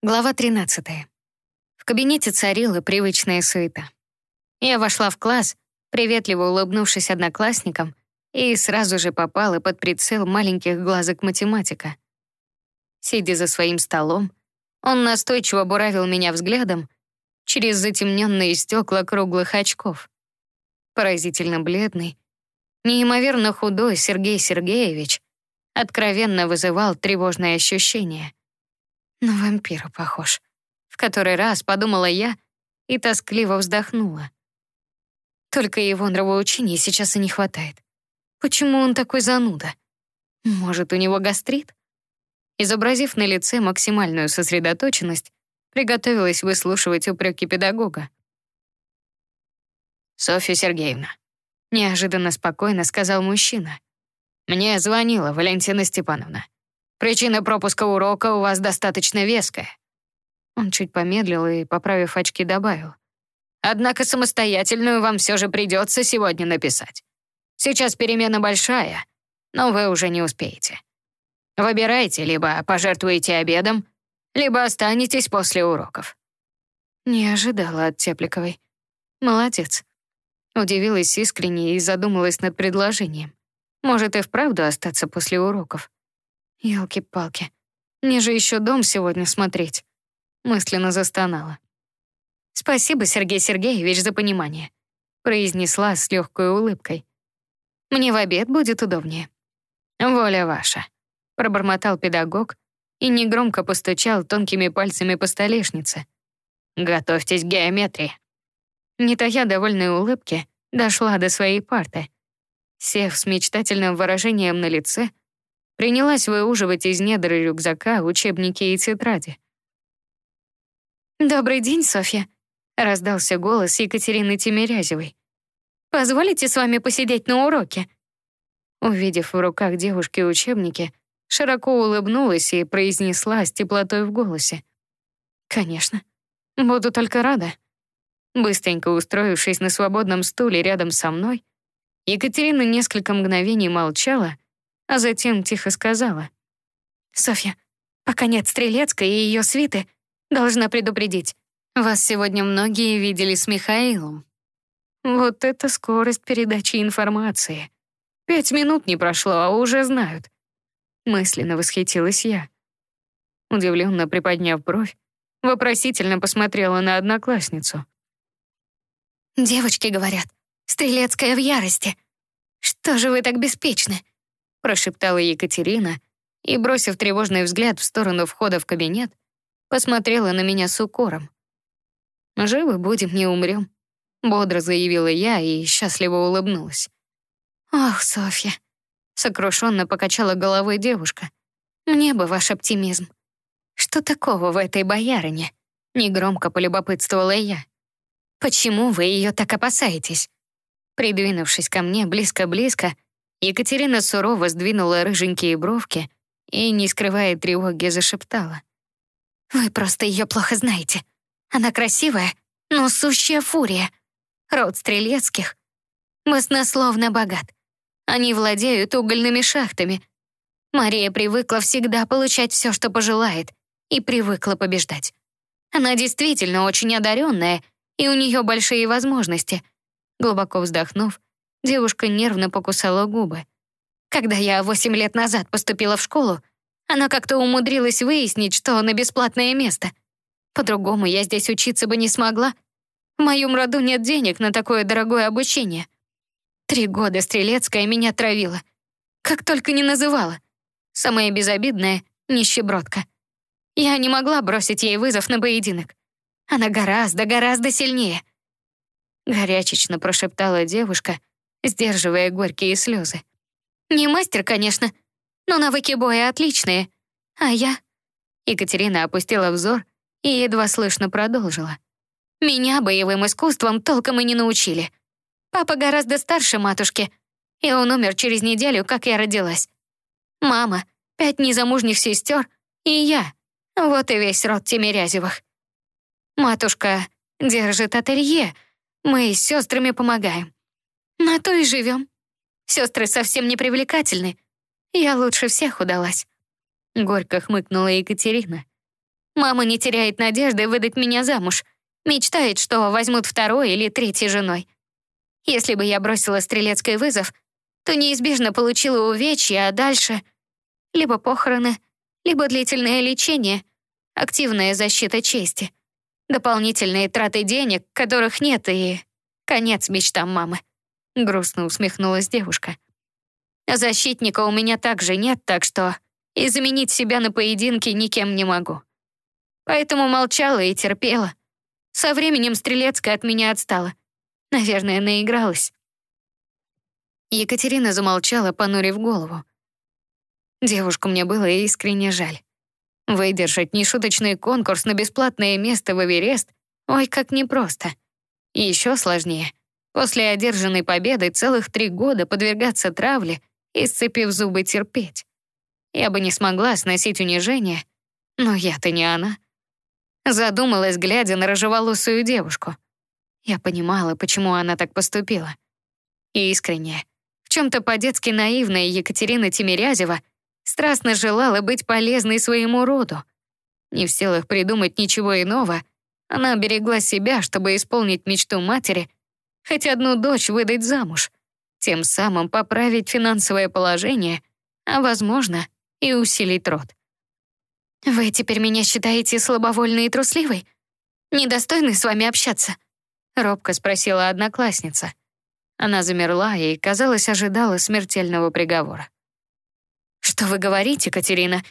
Глава 13. В кабинете царила привычная суета. Я вошла в класс, приветливо улыбнувшись одноклассникам, и сразу же попала под прицел маленьких глазок математика. Сидя за своим столом, он настойчиво буравил меня взглядом через затемненные стекла круглых очков. Поразительно бледный, неимоверно худой Сергей Сергеевич откровенно вызывал тревожное ощущение. На вампира похож. В который раз подумала я и тоскливо вздохнула. Только его нравоучения сейчас и не хватает. Почему он такой зануда? Может, у него гастрит? Изобразив на лице максимальную сосредоточенность, приготовилась выслушивать упреки педагога. «Софья Сергеевна», — неожиданно спокойно сказал мужчина. «Мне звонила Валентина Степановна. Причина пропуска урока у вас достаточно веская». Он чуть помедлил и, поправив очки, добавил. «Однако самостоятельную вам все же придется сегодня написать. Сейчас перемена большая, но вы уже не успеете. Выбирайте, либо пожертвуете обедом, либо останетесь после уроков». Не ожидала от Тепликовой. Молодец. Удивилась искренне и задумалась над предложением. Может и вправду остаться после уроков. Ёлки-палки. Мне же еще дом сегодня смотреть. Мысленно застонала. Спасибо, Сергей Сергеевич, за понимание. Произнесла с легкой улыбкой. Мне в обед будет удобнее. Воля ваша. Пробормотал педагог и негромко постучал тонкими пальцами по столешнице. Готовьтесь к геометрии. Не тая довольной улыбки, дошла до своей парты. Сев с мечтательным выражением на лице, принялась выуживать из недр рюкзака учебники и тетради. «Добрый день, Софья», — раздался голос Екатерины Тимирязевой. «Позволите с вами посидеть на уроке?» Увидев в руках девушки учебники, широко улыбнулась и произнесла с теплотой в голосе. «Конечно, буду только рада». Быстренько устроившись на свободном стуле рядом со мной, Екатерина несколько мгновений молчала, а затем тихо сказала. «Софья, пока нет Стрелецкой и ее свиты, должна предупредить. Вас сегодня многие видели с Михаилом». Вот это скорость передачи информации. Пять минут не прошло, а уже знают. Мысленно восхитилась я. Удивленно приподняв бровь, вопросительно посмотрела на одноклассницу. «Девочки говорят, Стрелецкая в ярости. Что же вы так беспечны?» Прошептала Екатерина и, бросив тревожный взгляд в сторону входа в кабинет, посмотрела на меня с укором. «Живы будем, не умрем», — бодро заявила я и счастливо улыбнулась. «Ох, Софья», — сокрушенно покачала головой девушка, «мне бы ваш оптимизм. Что такого в этой боярине?» — негромко полюбопытствовала я. «Почему вы ее так опасаетесь?» Придвинувшись ко мне близко-близко, Екатерина сурово сдвинула рыженькие бровки и, не скрывая тревоги, зашептала. «Вы просто ее плохо знаете. Она красивая, но сущая фурия. Род Стрелецких баснословно богат. Они владеют угольными шахтами. Мария привыкла всегда получать все, что пожелает, и привыкла побеждать. Она действительно очень одаренная, и у нее большие возможности. Глубоко вздохнув, Девушка нервно покусала губы. Когда я восемь лет назад поступила в школу, она как-то умудрилась выяснить, что на бесплатное место. По-другому я здесь учиться бы не смогла. В моем роду нет денег на такое дорогое обучение. Три года Стрелецкая меня травила. Как только не называла. Самая безобидная — нищебродка. Я не могла бросить ей вызов на поединок. Она гораздо, гораздо сильнее. Горячечно прошептала девушка, сдерживая горькие слезы. «Не мастер, конечно, но навыки боя отличные. А я...» Екатерина опустила взор и едва слышно продолжила. «Меня боевым искусством толком и не научили. Папа гораздо старше матушки, и он умер через неделю, как я родилась. Мама, пять незамужних сестер и я. Вот и весь род Тимирязевых. Матушка держит ателье, мы с сестрами помогаем. На то и живем. Сестры совсем не привлекательны. Я лучше всех удалась. Горько хмыкнула Екатерина. Мама не теряет надежды выдать меня замуж. Мечтает, что возьмут второй или третьей женой. Если бы я бросила стрелецкий вызов, то неизбежно получила увечья, а дальше либо похороны, либо длительное лечение, активная защита чести, дополнительные траты денег, которых нет, и конец мечтам мамы. Грустно усмехнулась девушка. Защитника у меня также нет, так что и заменить себя на поединке никем не могу. Поэтому молчала и терпела. Со временем Стрелецкая от меня отстала. Наверное, наигралась. Екатерина замолчала, понурив голову. Девушку мне было искренне жаль. Выдержать нешуточный конкурс на бесплатное место в Эверест ой, как непросто. И еще сложнее. После одержанной победы целых три года подвергаться травле и, сцепив зубы, терпеть. Я бы не смогла сносить унижение, но я-то не она. Задумалась, глядя на рыжеволосую девушку. Я понимала, почему она так поступила. И искренне, в чем-то по-детски наивная Екатерина Тимирязева страстно желала быть полезной своему роду. Не в силах придумать ничего иного, она берегла себя, чтобы исполнить мечту матери, хоть одну дочь выдать замуж, тем самым поправить финансовое положение, а, возможно, и усилить род. «Вы теперь меня считаете слабовольной и трусливой? Недостойной с вами общаться?» — робко спросила одноклассница. Она замерла и, казалось, ожидала смертельного приговора. «Что вы говорите, Катерина?»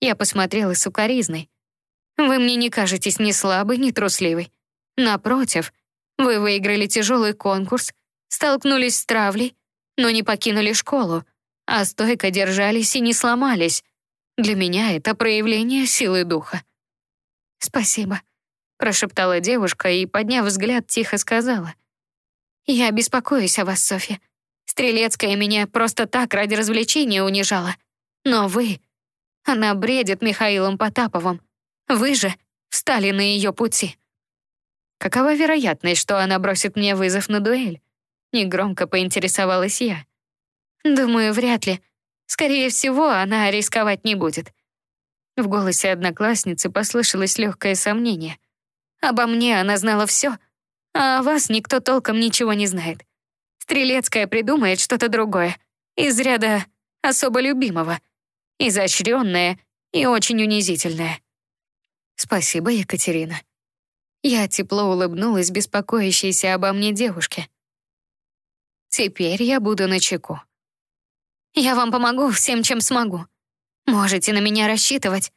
Я посмотрела с укоризной. «Вы мне не кажетесь ни слабой, ни трусливой. Напротив, вы выиграли тяжелый конкурс, столкнулись с травлей, но не покинули школу, а стойко держались и не сломались. Для меня это проявление силы духа». «Спасибо», — прошептала девушка и, подняв взгляд, тихо сказала. «Я беспокоюсь о вас, Софья. Стрелецкая меня просто так ради развлечения унижала. Но вы... Она бредит Михаилом Потаповым. Вы же встали на ее пути. Какова вероятность, что она бросит мне вызов на дуэль? Негромко поинтересовалась я. Думаю, вряд ли. Скорее всего, она рисковать не будет. В голосе одноклассницы послышалось легкое сомнение. Обо мне она знала все, а о вас никто толком ничего не знает. Стрелецкая придумает что-то другое, из ряда особо любимого изощренное и очень унизительное. Спасибо, Екатерина. Я тепло улыбнулась беспокоящейся обо мне девушке. Теперь я буду на чеку. Я вам помогу всем, чем смогу. Можете на меня рассчитывать.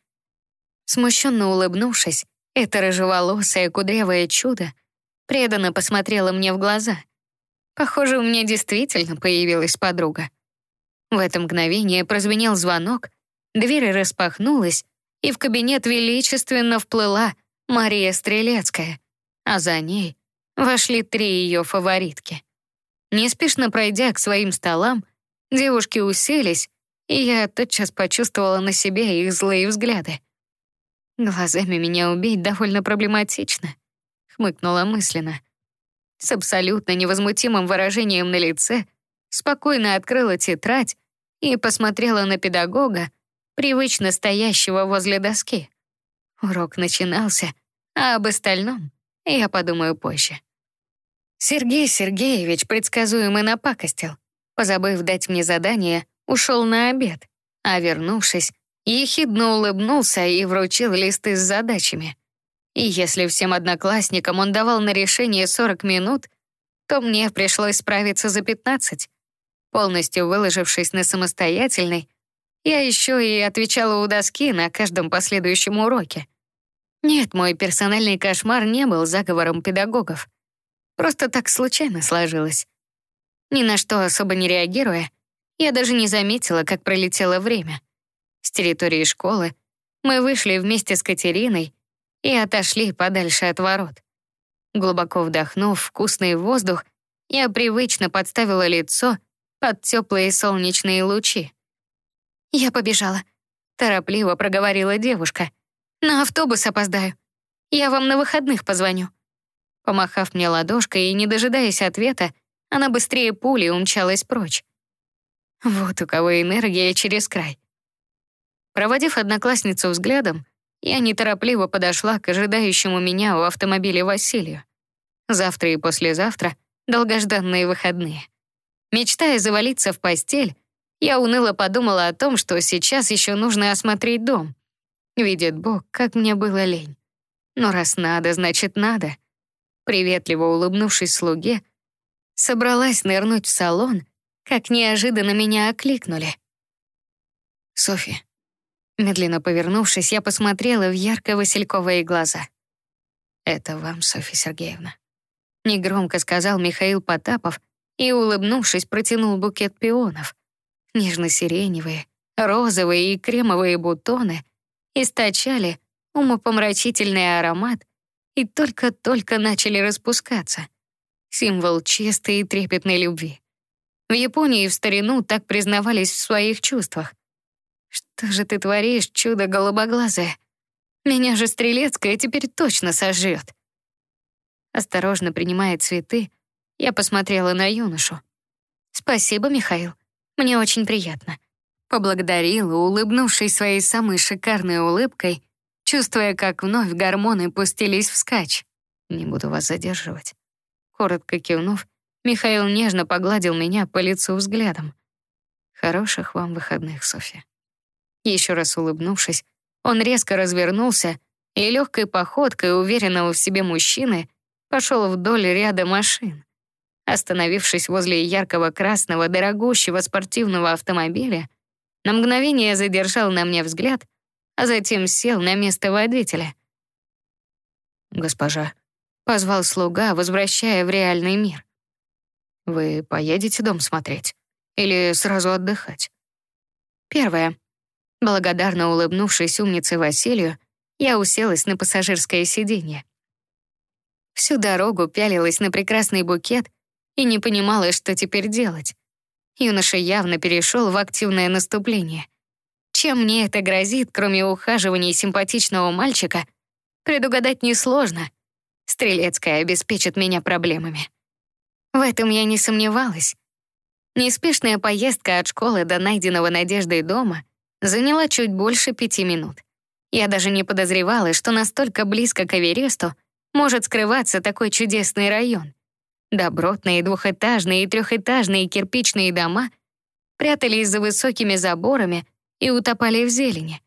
Смущенно улыбнувшись, это рыжеволосое кудрявое чудо преданно посмотрела мне в глаза. Похоже, у меня действительно появилась подруга. В это мгновение прозвенел звонок, дверь распахнулась, и в кабинет величественно вплыла Мария Стрелецкая, а за ней вошли три ее фаворитки. Неспешно пройдя к своим столам, девушки уселись, и я тотчас почувствовала на себе их злые взгляды. Глазами меня убить довольно проблематично, хмыкнула мысленно. С абсолютно невозмутимым выражением на лице спокойно открыла тетрадь и посмотрела на педагога, привычно стоящего возле доски. Урок начинался, а об остальном я подумаю позже. Сергей Сергеевич предсказуемо напакостил. Позабыв дать мне задание, ушел на обед, а вернувшись, ехидно улыбнулся и вручил листы с задачами. И если всем одноклассникам он давал на решение 40 минут, то мне пришлось справиться за 15. Полностью выложившись на самостоятельный, я еще и отвечала у доски на каждом последующем уроке. Нет, мой персональный кошмар не был заговором педагогов. Просто так случайно сложилось. Ни на что особо не реагируя, я даже не заметила, как пролетело время. С территории школы мы вышли вместе с Катериной и отошли подальше от ворот. Глубоко вдохнув вкусный воздух, я привычно подставила лицо под теплые солнечные лучи. «Я побежала», — торопливо проговорила девушка. «На автобус опоздаю. Я вам на выходных позвоню». Помахав мне ладошкой и не дожидаясь ответа, она быстрее пули умчалась прочь. Вот у кого энергия через край. Проводив одноклассницу взглядом, я неторопливо подошла к ожидающему меня у автомобиля Василию. Завтра и послезавтра — долгожданные выходные. Мечтая завалиться в постель, я уныло подумала о том, что сейчас еще нужно осмотреть дом. Видит Бог, как мне было лень. Но раз надо, значит надо. Приветливо улыбнувшись слуге, собралась нырнуть в салон, как неожиданно меня окликнули. «Софи». Медленно повернувшись, я посмотрела в ярко-васильковые глаза. «Это вам, Софья Сергеевна». Негромко сказал Михаил Потапов и, улыбнувшись, протянул букет пионов. Нежно-сиреневые, розовые и кремовые бутоны источали умопомрачительный аромат и только-только начали распускаться. Символ чистой и трепетной любви. В Японии в старину так признавались в своих чувствах. «Что же ты творишь, чудо голубоглазое? Меня же Стрелецкая теперь точно сожжет». Осторожно принимая цветы, я посмотрела на юношу. «Спасибо, Михаил. Мне очень приятно». Поблагодарила, улыбнувшись своей самой шикарной улыбкой, чувствуя, как вновь гормоны пустились вскачь. «Не буду вас задерживать». Коротко кивнув, Михаил нежно погладил меня по лицу взглядом. «Хороших вам выходных, Софья». Еще раз улыбнувшись, он резко развернулся и легкой походкой уверенного в себе мужчины пошел вдоль ряда машин. Остановившись возле яркого красного дорогущего спортивного автомобиля, на мгновение задержал на мне взгляд, а затем сел на место водителя. «Госпожа», — позвал слуга, возвращая в реальный мир. Вы поедете дом смотреть? Или сразу отдыхать? Первое. Благодарно улыбнувшись умнице Василию, я уселась на пассажирское сиденье. Всю дорогу пялилась на прекрасный букет и не понимала, что теперь делать. Юноша явно перешел в активное наступление. Чем мне это грозит, кроме ухаживания симпатичного мальчика, предугадать несложно. Стрелецкая обеспечит меня проблемами. В этом я не сомневалась. Неспешная поездка от школы до найденного Надеждой дома заняла чуть больше пяти минут. Я даже не подозревала, что настолько близко к Эвересту может скрываться такой чудесный район. Добротные двухэтажные и трехэтажные кирпичные дома прятались за высокими заборами и утопали в зелени.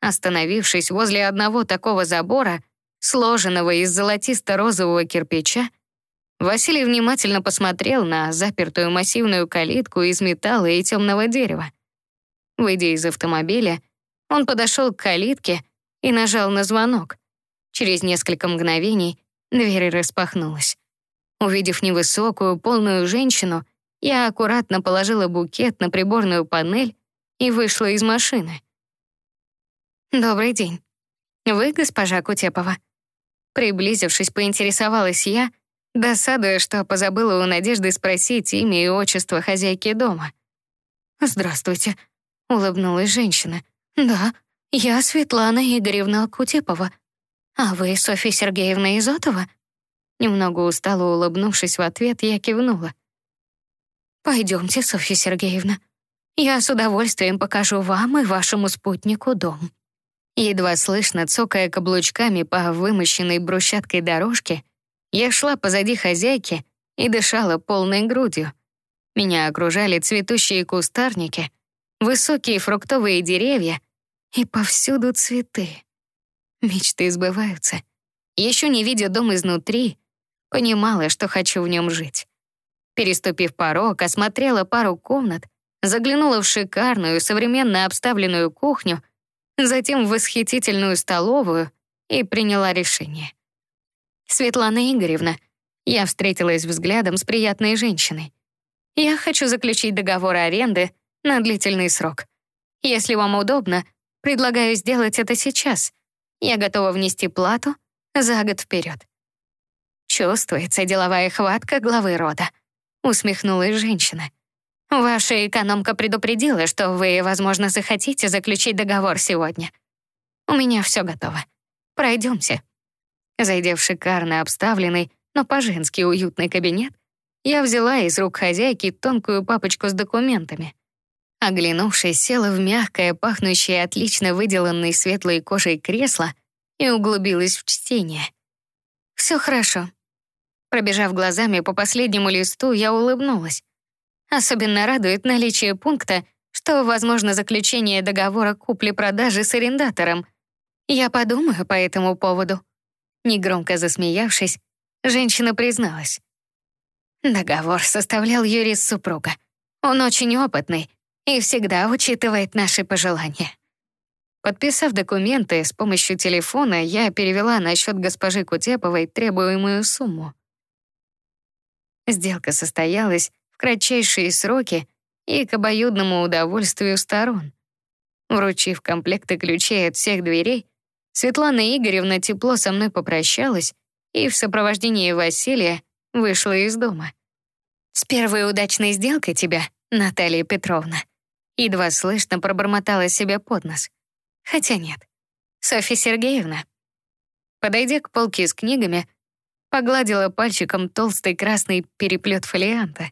Остановившись возле одного такого забора, сложенного из золотисто-розового кирпича, Василий внимательно посмотрел на запертую массивную калитку из металла и темного дерева. Выйдя из автомобиля, он подошел к калитке и нажал на звонок. Через несколько мгновений дверь распахнулась. Увидев невысокую, полную женщину, я аккуратно положила букет на приборную панель и вышла из машины. «Добрый день. Вы госпожа Кутепова?» Приблизившись, поинтересовалась я, досадуя, что позабыла у Надежды спросить имя и отчество хозяйки дома. «Здравствуйте», — улыбнулась женщина. «Да, я Светлана Игоревна Кутепова. А вы Софья Сергеевна Изотова?» Немного устало улыбнувшись в ответ, я кивнула. «Пойдемте, Софья Сергеевна. Я с удовольствием покажу вам и вашему спутнику дом». Едва слышно, цокая каблучками по вымощенной брусчаткой дорожке, я шла позади хозяйки и дышала полной грудью. Меня окружали цветущие кустарники, высокие фруктовые деревья и повсюду цветы. Мечты сбываются. Еще не видя дом изнутри, понимала, что хочу в нем жить. Переступив порог, осмотрела пару комнат, заглянула в шикарную, современно обставленную кухню, затем в восхитительную столовую и приняла решение. Светлана Игоревна, я встретилась взглядом с приятной женщиной. Я хочу заключить договор аренды на длительный срок. Если вам удобно, предлагаю сделать это сейчас. Я готова внести плату за год вперед. Чувствуется деловая хватка главы рода, усмехнулась женщина. Ваша экономка предупредила, что вы, возможно, захотите заключить договор сегодня. У меня все готово. Пройдемте. Зайдя в шикарно обставленный, но по-женски уютный кабинет, я взяла из рук хозяйки тонкую папочку с документами. Оглянувшись, села в мягкое, пахнущее отлично выделанной светлой кожей кресло и углубилась в чтение. Все хорошо. Пробежав глазами по последнему листу, я улыбнулась. Особенно радует наличие пункта, что возможно заключение договора купли-продажи с арендатором. Я подумаю по этому поводу. Негромко засмеявшись, женщина призналась. Договор составлял юрист супруга. Он очень опытный и всегда учитывает наши пожелания. Подписав документы с помощью телефона, я перевела на счет госпожи Кутеповой требуемую сумму. Сделка состоялась в кратчайшие сроки и к обоюдному удовольствию сторон. Вручив комплекты ключей от всех дверей, Светлана Игоревна тепло со мной попрощалась и в сопровождении Василия вышла из дома. «С первой удачной сделкой тебя, Наталья Петровна», едва слышно пробормотала себе под нос. Хотя нет. Софья Сергеевна. Подойдя к полке с книгами, погладила пальчиком толстый красный переплет фолианта.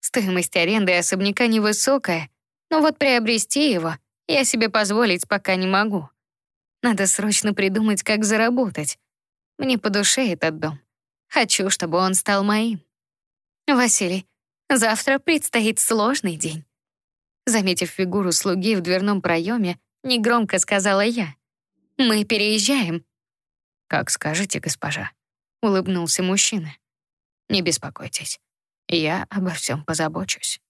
Стоимость аренды особняка невысокая, но вот приобрести его я себе позволить пока не могу. Надо срочно придумать, как заработать. Мне по душе этот дом. Хочу, чтобы он стал моим. Василий, завтра предстоит сложный день. Заметив фигуру слуги в дверном проеме, негромко сказала я. Мы переезжаем. Как скажете, госпожа, улыбнулся мужчина. Не беспокойтесь. Я обо всем позабочусь.